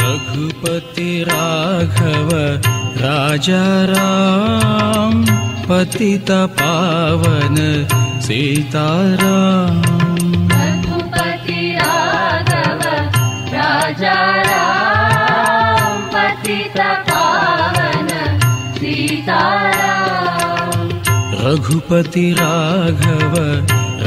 रघुपति राघव राजा राम पतित पावन सीताराम। रघुपति राघव राजा राम पतित पावन सीताराम। रघुपति राघव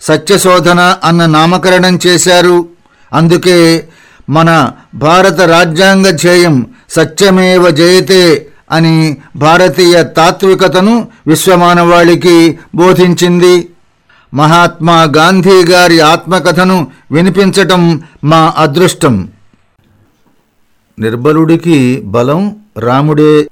సత్యశోధన అన్న నామకరణం చేశారు. అందుకే మన భారత రాజ్యాంగ ధ్యేయం సత్యమేవ జయతే అని భారతీయ తాత్వికతను విశ్వమానవాళికి బోధించింది. మహాత్మా గాంధీ గారి ఆత్మకథను వినిపించటం మా అదృష్టం. నిర్బలుడికి బలం రాముడే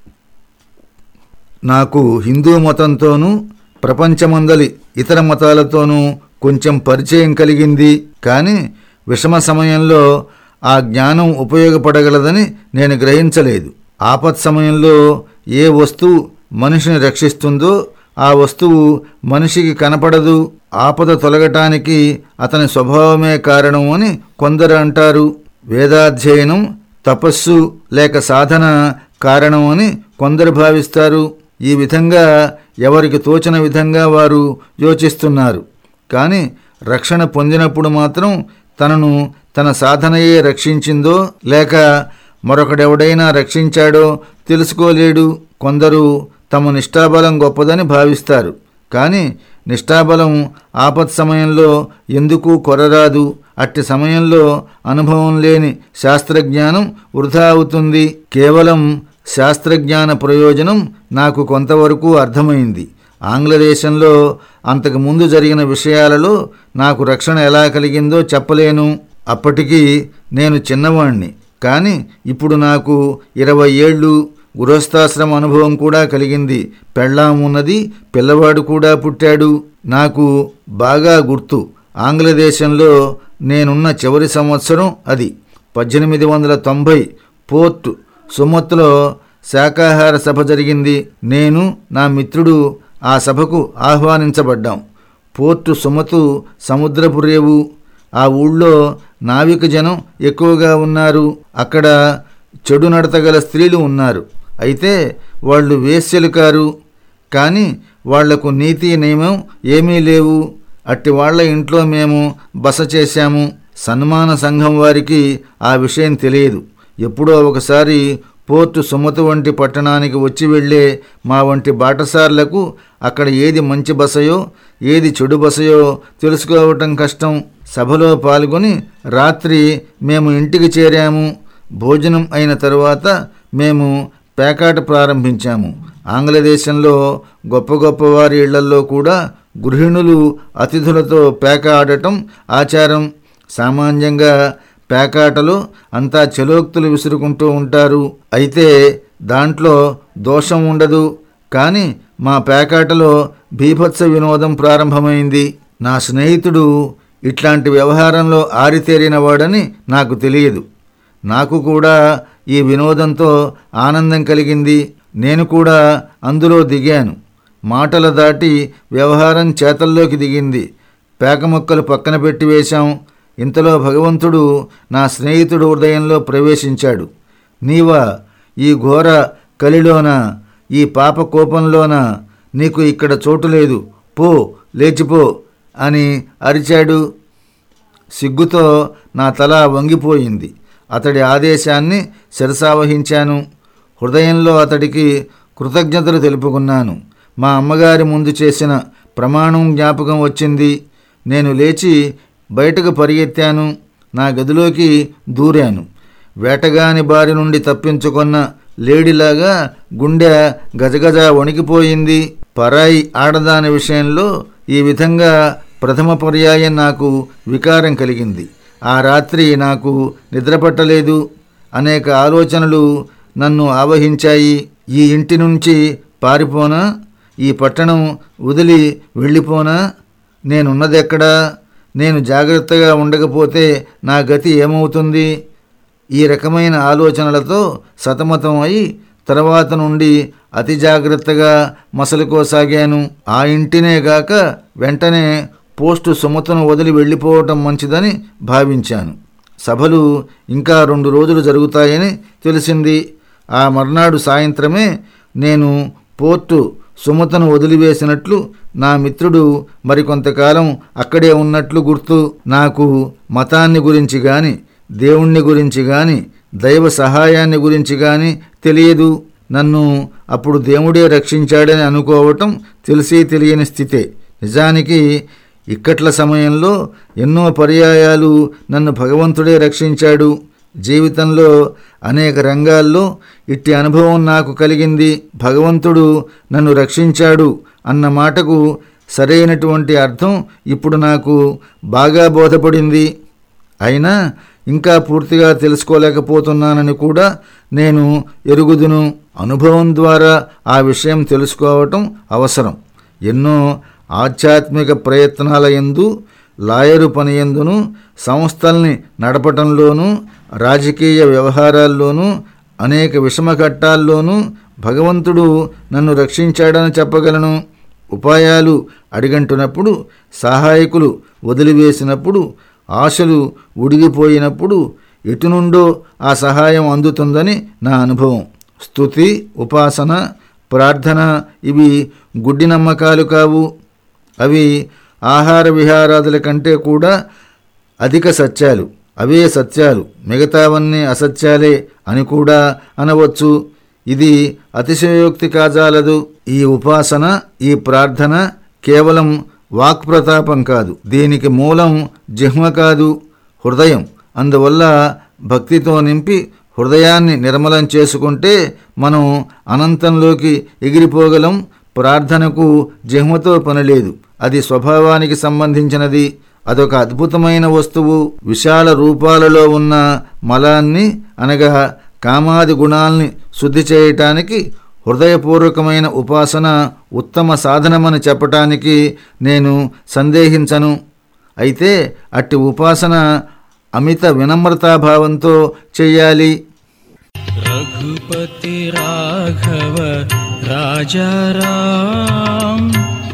నాకు హిందూ మతంతోనూ ప్రపంచమందలి ఇతర మతాలతోనూ కొంచెం పరిచయం కలిగింది. కానీ విషమ సమయంలో ఆ జ్ఞానం ఉపయోగపడగలదని నేను గ్రహించలేదు. ఆపత్ సమయంలో ఏ వస్తువు మనిషిని రక్షిస్తుందో ఆ వస్తువు మనిషికి కనపడదు. ఆపద తొలగటానికి అతని స్వభావమే కారణం అని కొందరు అంటారు. వేదాధ్యయనం తపస్సు లేక సాధన కారణం అని కొందరు భావిస్తారు. ఈ విధంగా ఎవరికి తోచిన విధంగా వారు యోచిస్తున్నారు. కానీ రక్షణ పొందినప్పుడు మాత్రం తనను తన సాధనయే రక్షించిందో లేక మరొకడెవడైనా రక్షించాడో తెలుసుకోలేడు. కొందరు తమ నిష్ఠాబలం గొప్పదని భావిస్తారు. కానీ నిష్ఠాబలం ఆపత్ సమయంలో ఎందుకు కొరరాదు. అట్టి సమయంలో అనుభవం లేని శాస్త్రజ్ఞానం వృధా అవుతుంది. కేవలం శాస్త్రజ్ఞాన ప్రయోజనం నాకు కొంతవరకు అర్థమైంది. ఆంగ్లదేశంలో అంతకు ముందు జరిగిన విషయాలలో నాకు రక్షణ ఎలా కలిగిందో చెప్పలేను. అప్పటికి నేను చిన్నవాణ్ణి. కానీ ఇప్పుడు నాకు ఇరవై ఏళ్ళు. గృహస్థాశ్రమ అనుభవం కూడా కలిగింది. పెళ్ళామున్నది పిల్లవాడు కూడా పుట్టాడు. నాకు బాగా గుర్తు. ఆంగ్లదేశంలో నేనున్న చివరి సంవత్సరం అది. పద్దెనిమిది వందల తొంభై పోర్ట్ సుమత్లో శాకాహార సభ జరిగింది. నేను నా మిత్రుడు ఆ సభకు ఆహ్వానించబడ్డాం. పోర్టు సుమతు సముద్రపు రేవు ఆ ఊళ్ళో నావిక జనం ఎక్కువగా ఉన్నారు. అక్కడ చెడు నడతగల స్త్రీలు ఉన్నారు. అయితే వాళ్ళు వేశ్యలు కారు. కానీ వాళ్ళకు నీతి నియమం ఏమీ లేవు. అట్టి వాళ్ళ ఇంట్లో మేము బస చేశాము. సన్మాన సంఘం వారికి ఆ విషయం తెలియదు. ఎప్పుడో ఒకసారి పోర్టు సుమతి వంటి పట్టణానికి వచ్చి వెళ్ళే మా వంటి బాటసార్లకు అక్కడ ఏది మంచి బసయో ఏది చెడు బసయో తెలుసుకోవటం కష్టం. సభలో పాల్గొని రాత్రి మేము ఇంటికి చేరాము. భోజనం అయిన తరువాత మేము పేకాట ప్రారంభించాము. ఆంగ్లదేశంలో గొప్ప గొప్ప వారి ఇళ్ళల్లో కూడా గృహిణులు అతిథులతో పేక ఆడటం ఆచారం. సామాన్యంగా పేకాటలో అంతా చెలోక్తులు విసురుకుంటూ ఉంటారు. అయితే దాంట్లో దోషం ఉండదు. కానీ మా పేకాటలో బీభత్స వినోదం ప్రారంభమైంది. నా స్నేహితుడు ఇట్లాంటి వ్యవహారంలో ఆరితేరినవాడని నాకు తెలియదు. నాకు కూడా ఈ వినోదంతో ఆనందం కలిగింది. నేను కూడా అందులో దిగాను. మాటల దాటి వ్యవహారం చేతల్లోకి దిగింది. పేక మొక్కలు పక్కన పెట్టి వేశాం. ఇంతలో భగవంతుడు నా స్నేహితుడు హృదయంలో ప్రవేశించాడు. నీవా ఈ ఘోర కలిలోన ఈ పాప కోపంలోన నీకు ఇక్కడ చోటు లేదు. పో లేచిపో అని అరిచాడు. సిగ్గుతో నా తల వంగిపోయింది. అతడి ఆదేశాన్ని శిరసావహించాను. హృదయంలో అతడికి కృతజ్ఞతలు తెలుపుకున్నాను. మా అమ్మగారి ముందు చేసిన ప్రమాణం జ్ఞాపకం వచ్చింది. నేను లేచి బయటకు పరిగెత్తాను నా గదిలోకి దూరాను. వేటగాని బారి నుండి తప్పించుకున్న లేడీలాగా గుండె గజగజ వణికిపోయింది. పరాయి ఆడదాని విషయంలో ఈ విధంగా ప్రథమ పర్యాయం నాకు వికారం కలిగింది. ఆ రాత్రి నాకు నిద్రపట్టలేదు. అనేక ఆలోచనలు నన్ను ఆవహించాయి. ఈ ఇంటి నుంచి పారిపోనా? ఈ పట్టణం వదిలి వెళ్ళిపోనా? నేనున్నదెక్కడా? నేను జాగ్రత్తగా ఉండకపోతే నా గతి ఏమవుతుంది? ఈ రకమైన ఆలోచనలతో సతమతం అయి తర్వాత నుండి అతి జాగ్రత్తగా మసలుకోసాగాను. ఆ ఇంటినే గాక వెంటనే పోస్టు సుమతను వదిలి వెళ్ళిపోవటం మంచిదని భావించాను. సభలు ఇంకా రెండు రోజులు జరుగుతాయని తెలిసింది. ఆ మర్నాడు సాయంత్రమే నేను పోర్టు సుమతను వదిలివేసినట్లు నా మిత్రుడు మరికొంతకాలం అక్కడే ఉన్నట్లు గుర్తు. నాకు మతాన్ని గురించి గాని దేవుణ్ణి గురించి గాని దైవ సహాయాన్ని గురించి గాని తెలియదు. నన్ను అప్పుడు దేవుడే రక్షించాడని అనుకోవటం తెలిసి తెలియని స్థితే. నిజానికి ఇక్కట్ల సమయంలో ఎన్నో పర్యాయాలు నన్ను భగవంతుడే రక్షించాడు. జీవితంలో అనేక రంగాల్లో ఇట్టి అనుభవం నాకు కలిగింది. భగవంతుడు నన్ను రక్షించాడు అన్న మాటకు సరైనటువంటి అర్థం ఇప్పుడు నాకు బాగా బోధపడింది. అయినా ఇంకా పూర్తిగా తెలుసుకోలేకపోతున్నానని కూడా నేను ఎరుగుదును. అనుభవం ద్వారా ఆ విషయం తెలుసుకోవటం అవసరం. ఎన్నో ఆధ్యాత్మిక ప్రయత్నాల ఎందు లాయరు పని ఎందును సంస్థల్ని నడపటంలోనూ రాజకీయ వ్యవహారాల్లోనూ అనేక విషమఘట్టాల్లోనూ భగవంతుడు నన్ను రక్షించాడని చెప్పగలను. ఉపాయాలు అడిగంటున్నప్పుడు సహాయకులు వదిలివేసినప్పుడు ఆశలు ఉడిగిపోయినప్పుడు ఎటు నుండో ఆ సహాయం అందుతుందని నా అనుభవం. స్థుతి ఉపాసన ప్రార్థన ఇవి గుడ్డి నమ్మకాలు కావు. అవి ఆహార విహారాదుల కంటే కూడా అధిక సత్యాలు. అవే సత్యాలు. మిగతావన్నీ అసత్యాలే అని కూడా అనవచ్చు. ఇది అతిశయోక్తి కాజాలదు. ఈ ఉపాసన ఈ ప్రార్థన కేవలం వాక్ప్రతాపం కాదు. దీనికి మూలం జిహ్మ కాదు హృదయం. అందువల్ల భక్తితో నింపి హృదయాన్ని నిర్మలం చేసుకుంటే మనం అనంతంలోకి ఎగిరిపోగలం. ప్రార్థనకు జిహ్మతో పనిలేదు అది స్వభావానికి సంబంధించినది. అదొక అద్భుతమైన వస్తువు. విశాల రూపాలలో ఉన్న మలాన్ని అనగా కామాది గుణాల్ని శుద్ధి చేయటానికి హృదయపూర్వకమైన ఉపాసన ఉత్తమ సాధనమని చెప్పటానికి నేను సందేహించను. అయితే అట్టి ఉపాసన అమిత వినమ్రతాభావంతో చేయాలి. రఘుపతి రాఘవ రాజారా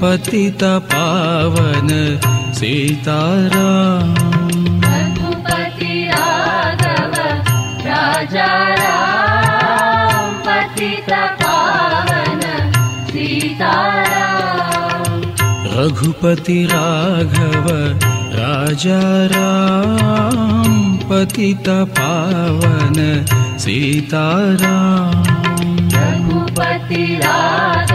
पतित पावन सीतारा रघुपति राघव राजा राम पतित पावन सीताराम। रघुपति राघव।